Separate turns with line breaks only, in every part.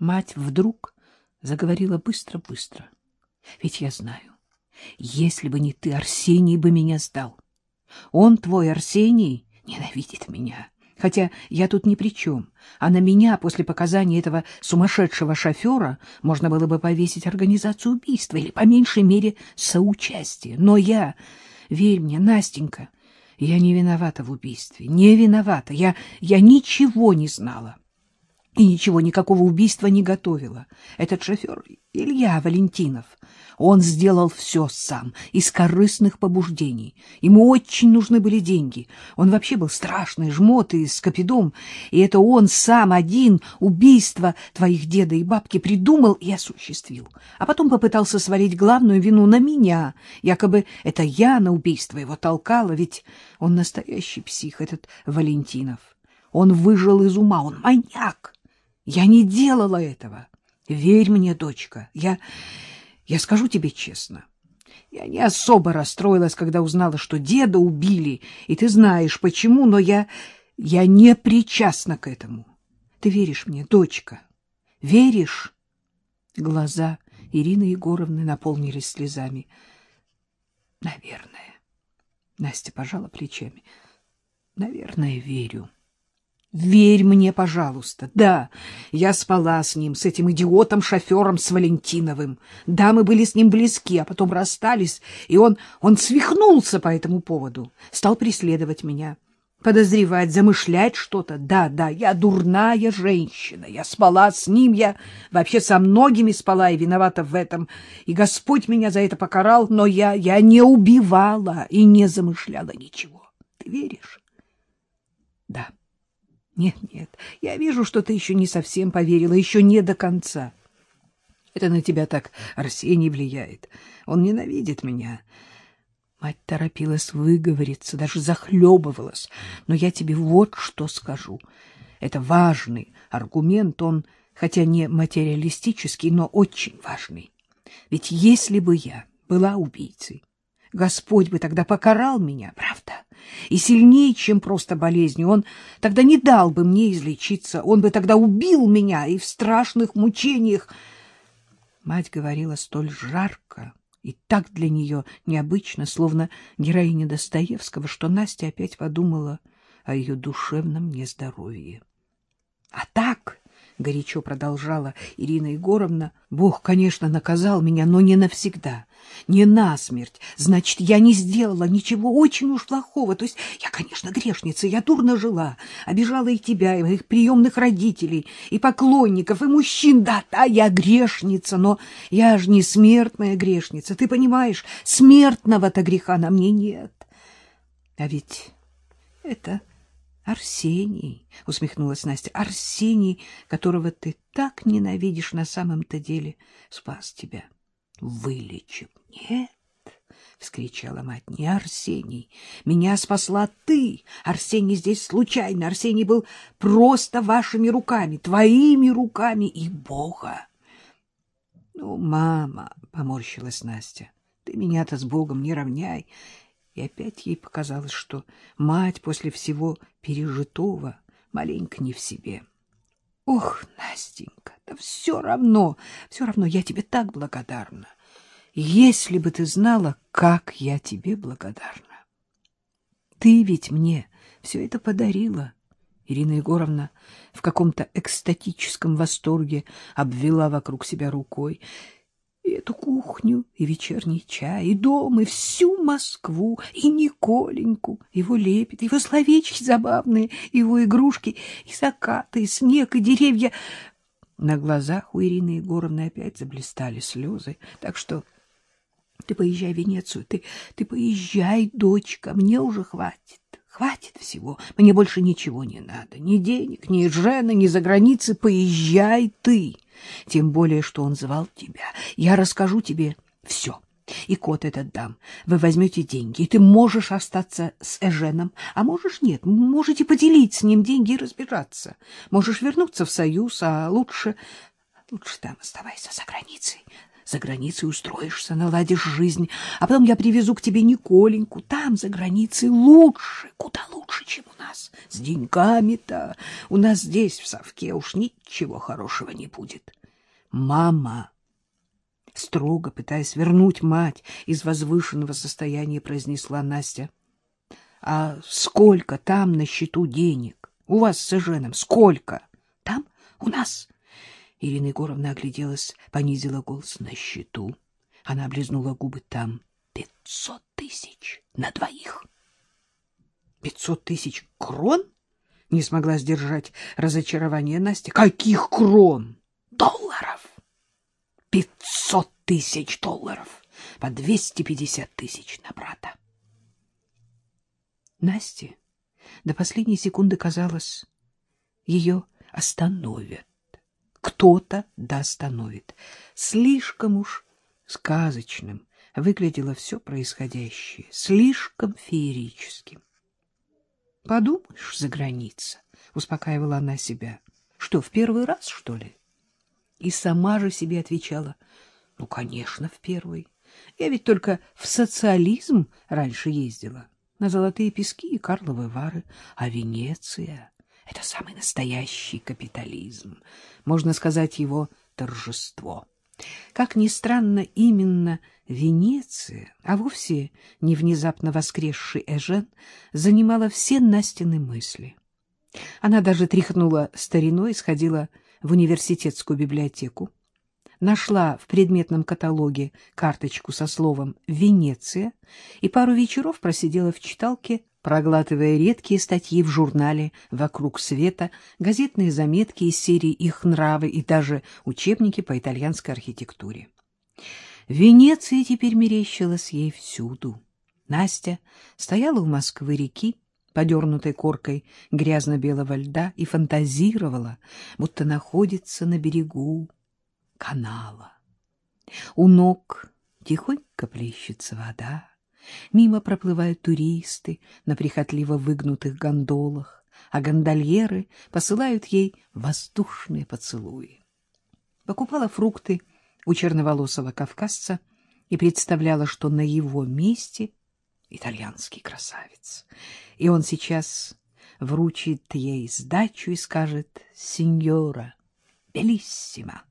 Мать вдруг заговорила быстро-быстро. Ведь я знаю, если бы не ты, Арсений бы меня сдал. Он, твой Арсений, ненавидит меня. Хотя я тут ни при чем. А на меня после показаний этого сумасшедшего шофера можно было бы повесить организацию убийства или, по меньшей мере, соучастие. Но я, верь мне, Настенька, я не виновата в убийстве, не виновата. Я, я ничего не знала и ничего, никакого убийства не готовила. Этот шофер Илья Валентинов, он сделал все сам, из корыстных побуждений. Ему очень нужны были деньги. Он вообще был страшный жмот и скопидом, и это он сам один убийство твоих деда и бабки придумал и осуществил. А потом попытался свалить главную вину на меня, якобы это я на убийство его толкала, ведь он настоящий псих, этот Валентинов. Он выжил из ума, он маньяк. Я не делала этого. Верь мне, дочка. Я, я скажу тебе честно. Я не особо расстроилась, когда узнала, что деда убили, и ты знаешь почему, но я, я не причастна к этому. Ты веришь мне, дочка? Веришь? Глаза Ирины Егоровны наполнились слезами. Наверное. Настя пожала плечами. Наверное, верю. Верь мне, пожалуйста. Да, я спала с ним, с этим идиотом-шофером, с Валентиновым. Да, мы были с ним близки, а потом расстались, и он, он свихнулся по этому поводу. Стал преследовать меня, подозревать, замышлять что-то. Да, да, я дурная женщина, я спала с ним, я вообще со многими спала и виновата в этом. И Господь меня за это покарал, но я, я не убивала и не замышляла ничего. Ты веришь? Да. Нет, нет, я вижу, что ты еще не совсем поверила, еще не до конца. Это на тебя так Арсений влияет. Он ненавидит меня. Мать торопилась выговориться, даже захлебывалась. Но я тебе вот что скажу. Это важный аргумент, он, хотя не материалистический, но очень важный. Ведь если бы я была убийцей, Господь бы тогда покарал меня, правда? И сильнее, чем просто болезнью. Он тогда не дал бы мне излечиться. Он бы тогда убил меня и в страшных мучениях. Мать говорила столь жарко и так для нее необычно, словно героиня Достоевского, что Настя опять подумала о ее душевном нездоровье. А так горячо продолжала Ирина Егоровна. Бог, конечно, наказал меня, но не навсегда, не насмерть. Значит, я не сделала ничего очень уж плохого. То есть я, конечно, грешница, я дурно жила, обижала и тебя, и моих приемных родителей, и поклонников, и мужчин. Да, да, я грешница, но я же не смертная грешница. Ты понимаешь, смертного-то греха на мне нет. А ведь это Арсений, — усмехнулась Настя, — Арсений, которого ты так ненавидишь на самом-то деле, спас тебя, вылечил. Нет, — вскричала мать, — не Арсений. Меня спасла ты. Арсений здесь случайно. Арсений был просто вашими руками, твоими руками и Бога. — Ну, мама, — поморщилась Настя, — ты меня-то с Богом не равняй. И опять ей показалось, что мать после всего пережитого маленько не в себе. — Ох, Настенька, да все равно, все равно я тебе так благодарна. Если бы ты знала, как я тебе благодарна. Ты ведь мне все это подарила. Ирина Егоровна в каком-то экстатическом восторге обвела вокруг себя рукой и эту кухню, и вечерний чай, и дом, и всю Москву, и Николеньку, его лепет, его словечки забавные, его игрушки, и закаты, и снег, и деревья. На глазах у Ирины Егоровны опять заблистали слезы, так что ты поезжай в Венецию, ты, ты поезжай, дочка, мне уже хватит. Хватит всего, мне больше ничего не надо, ни денег, ни жены, ни за границы, поезжай ты. Тем более, что он звал тебя. Я расскажу тебе все. И кот этот дам. Вы возьмете деньги, и ты можешь остаться с Эженом, а можешь нет. Можете поделить с ним деньги и разбираться. Можешь вернуться в Союз, а лучше... Лучше там оставайся за границей. За границей устроишься, наладишь жизнь, а потом я привезу к тебе Николеньку. Там, за границей, лучше, куда лучше, чем у нас. С деньгами-то у нас здесь, в совке, уж ничего хорошего не будет. Мама, строго пытаясь вернуть мать из возвышенного состояния, произнесла Настя. — А сколько там на счету денег? У вас с Эженом сколько? — Там? У нас? Ирина Егоровна огляделась, понизила голос на счету. Она облизнула губы. Там пятьсот тысяч на двоих. — Пятьсот тысяч крон? — не смогла сдержать разочарование Настя. — Каких крон? — Долларов. Пятьсот тысяч долларов. По двести пятьдесят тысяч на брата. Насте до последней секунды казалось, ее остановят кто-то достановит. Слишком уж сказочным выглядело все происходящее, слишком феерическим. — Подумаешь, за граница, — успокаивала она себя. — Что, в первый раз, что ли? И сама же себе отвечала. — Ну, конечно, в первый. Я ведь только в социализм раньше ездила, на Золотые Пески и Карловы Вары, а Венеция... Это самый настоящий капитализм, можно сказать, его торжество. Как ни странно, именно Венеция, а вовсе не внезапно воскресший Эжен, занимала все Настины мысли. Она даже тряхнула стариной, сходила в университетскую библиотеку, нашла в предметном каталоге карточку со словом «Венеция» и пару вечеров просидела в читалке проглатывая редкие статьи в журнале «Вокруг света», газетные заметки из серии «Их нравы» и даже учебники по итальянской архитектуре. Венеция теперь мерещилась ей всюду. Настя стояла у Москвы-реки, подернутой коркой грязно-белого льда, и фантазировала, будто находится на берегу канала. У ног тихонько плещется вода, Мимо проплывают туристы на прихотливо выгнутых гондолах, а гондольеры посылают ей воздушные поцелуи. Покупала фрукты у черноволосого кавказца и представляла, что на его месте итальянский красавец. И он сейчас вручит ей сдачу и скажет «Синьора, белиссима».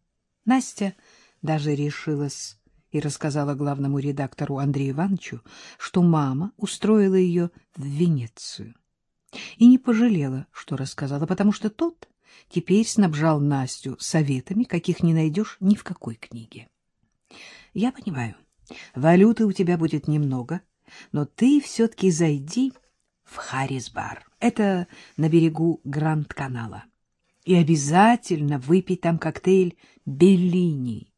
Настя даже решилась и рассказала главному редактору Андрею Ивановичу, что мама устроила ее в Венецию. И не пожалела, что рассказала, потому что тот теперь снабжал Настю советами, каких не найдешь ни в какой книге. Я понимаю, валюты у тебя будет немного, но ты все-таки зайди в Харрисбар. Это на берегу Гранд-канала. И обязательно выпей там коктейль «Беллини»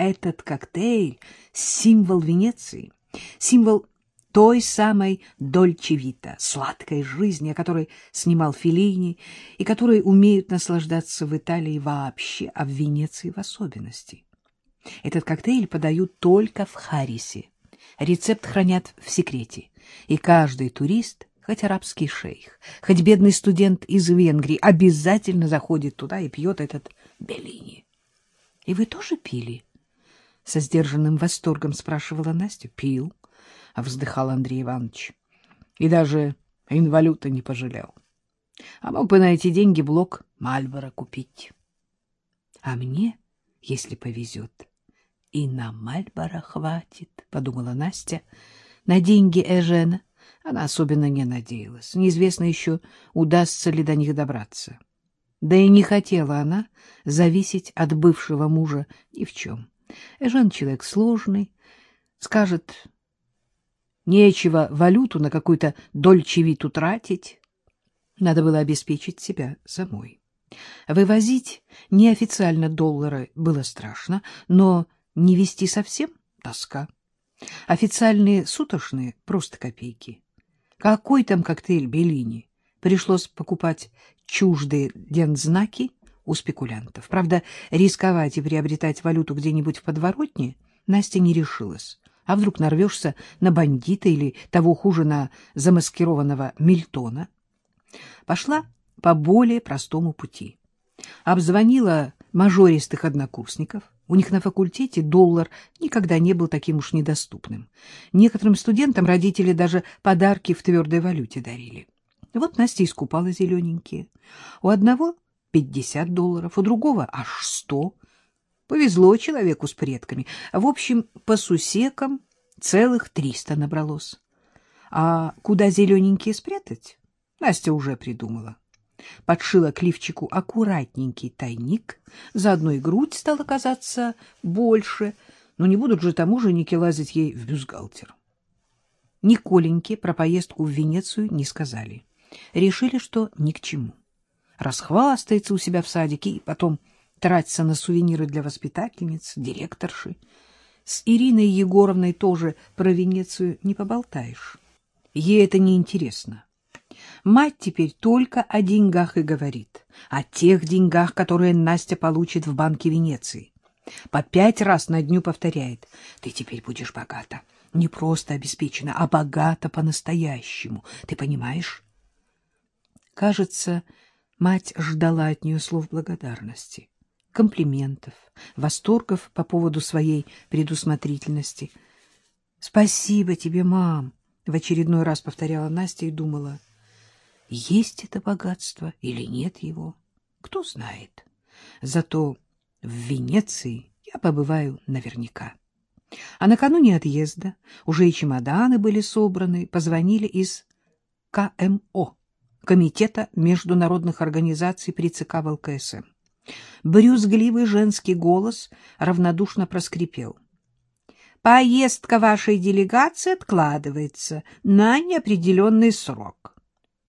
этот коктейль — символ Венеции, символ той самой дольчевита, сладкой жизни, о которой снимал Феллини и которой умеют наслаждаться в Италии вообще, а в Венеции в особенности. Этот коктейль подают только в Харисе. Рецепт хранят в секрете, и каждый турист, хоть арабский шейх, хоть бедный студент из Венгрии, обязательно заходит туда и пьет этот Беллини. И вы тоже пили? —— со сдержанным восторгом спрашивала Настя. — Пил, — вздыхал Андрей Иванович. И даже инвалюта не пожалел. А мог бы на эти деньги блок Мальбора купить. — А мне, если повезет, и на Мальбора хватит, — подумала Настя. На деньги Эжена она особенно не надеялась. Неизвестно еще, удастся ли до них добраться. Да и не хотела она зависеть от бывшего мужа ни в чем. Эжен человек сложный, скажет, нечего валюту на какую-то дольчевиту тратить. Надо было обеспечить себя самой. Вывозить неофициально доллары было страшно, но не вести совсем — тоска. Официальные суточные — просто копейки. Какой там коктейль Беллини? Пришлось покупать чуждые дензнаки у спекулянтов. Правда, рисковать и приобретать валюту где-нибудь в подворотне Настя не решилась. А вдруг нарвешься на бандита или, того хуже, на замаскированного Мильтона? Пошла по более простому пути. Обзвонила мажористых однокурсников. У них на факультете доллар никогда не был таким уж недоступным. Некоторым студентам родители даже подарки в твердой валюте дарили. Вот Настя искупала зелененькие. У одного пятьдесят долларов, у другого аж сто. Повезло человеку с предками. В общем, по сусекам целых триста набралось. А куда зелененькие спрятать? Настя уже придумала. Подшила к лифчику аккуратненький тайник, заодно и грудь стала казаться больше, но не будут же тому женики лазить ей в бюстгальтер. Николеньке про поездку в Венецию не сказали. Решили, что ни к чему. Расхвастается у себя в садике и потом тратится на сувениры для воспитательниц, директорши. С Ириной Егоровной тоже про Венецию не поболтаешь. Ей это не интересно. Мать теперь только о деньгах и говорит, о тех деньгах, которые Настя получит в Банке Венеции. По пять раз на дню повторяет, ты теперь будешь богата. Не просто обеспечена, а богата по-настоящему. Ты понимаешь? Кажется, мать ждала от нее слов благодарности, комплиментов, восторгов по поводу своей предусмотрительности. «Спасибо тебе, мам!» — в очередной раз повторяла Настя и думала — есть это богатство или нет его, кто знает. Зато в Венеции я побываю наверняка. А накануне отъезда уже и чемоданы были собраны, позвонили из КМО, Комитета международных организаций при ЦК ВЛКСМ. Брюзгливый женский голос равнодушно проскрипел. «Поездка вашей делегации откладывается на неопределенный срок.